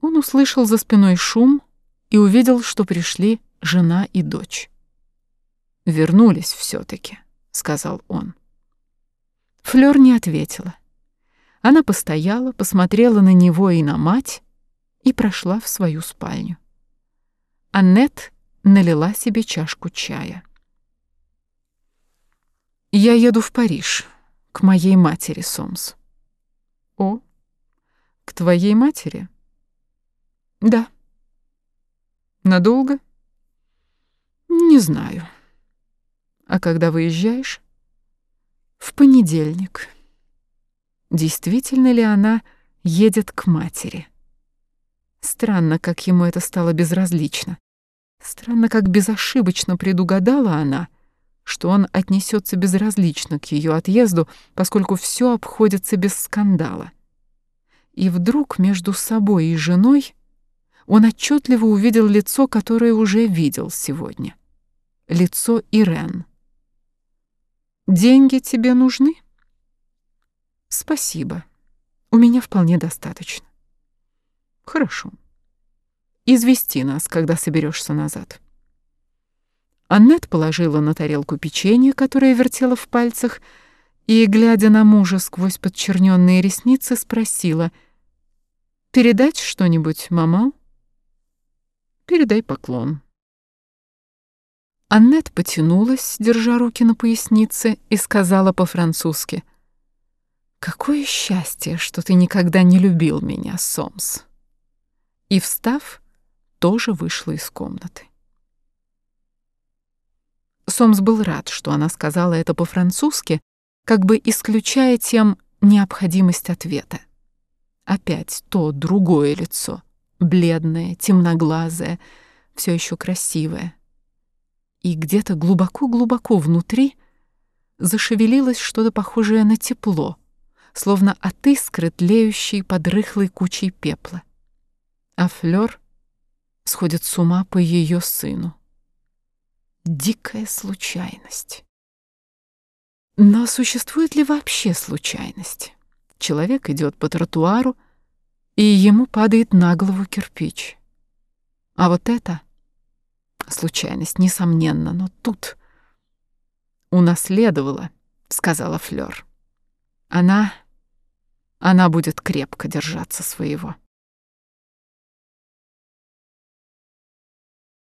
Он услышал за спиной шум и увидел, что пришли жена и дочь. «Вернулись все-таки», — сказал он. Флёр не ответила. Она постояла, посмотрела на него и на мать и прошла в свою спальню. Аннет налила себе чашку чая. «Я еду в Париж, к моей матери, Сомс». «О, к твоей матери?» «Да». «Надолго?» «Не знаю». «А когда выезжаешь?» «В понедельник». Действительно ли она едет к матери? Странно, как ему это стало безразлично. Странно, как безошибочно предугадала она, что он отнесется безразлично к ее отъезду, поскольку все обходится без скандала. И вдруг между собой и женой он отчетливо увидел лицо, которое уже видел сегодня. Лицо Ирен. «Деньги тебе нужны?» «Спасибо. У меня вполне достаточно». «Хорошо. Извести нас, когда соберешься назад». Аннет положила на тарелку печенье, которое вертела в пальцах, и, глядя на мужа сквозь подчерненные ресницы, спросила, «Передать что-нибудь, мама?» «Передай поклон». Аннет потянулась, держа руки на пояснице, и сказала по-французски, «Какое счастье, что ты никогда не любил меня, Сомс!» И, встав, тоже вышла из комнаты. Сомс был рад, что она сказала это по-французски, как бы исключая тем необходимость ответа. Опять то другое лицо, бледное, темноглазое, все еще красивое. И где-то глубоко-глубоко внутри зашевелилось что-то похожее на тепло, словно от искры, тлеющей под рыхлой кучей пепла. А Флёр сходит с ума по ее сыну. Дикая случайность. Но существует ли вообще случайность? Человек идет по тротуару, и ему падает на голову кирпич. А вот это случайность, несомненно, но тут унаследовала, сказала Флёр. Она она будет крепко держаться своего.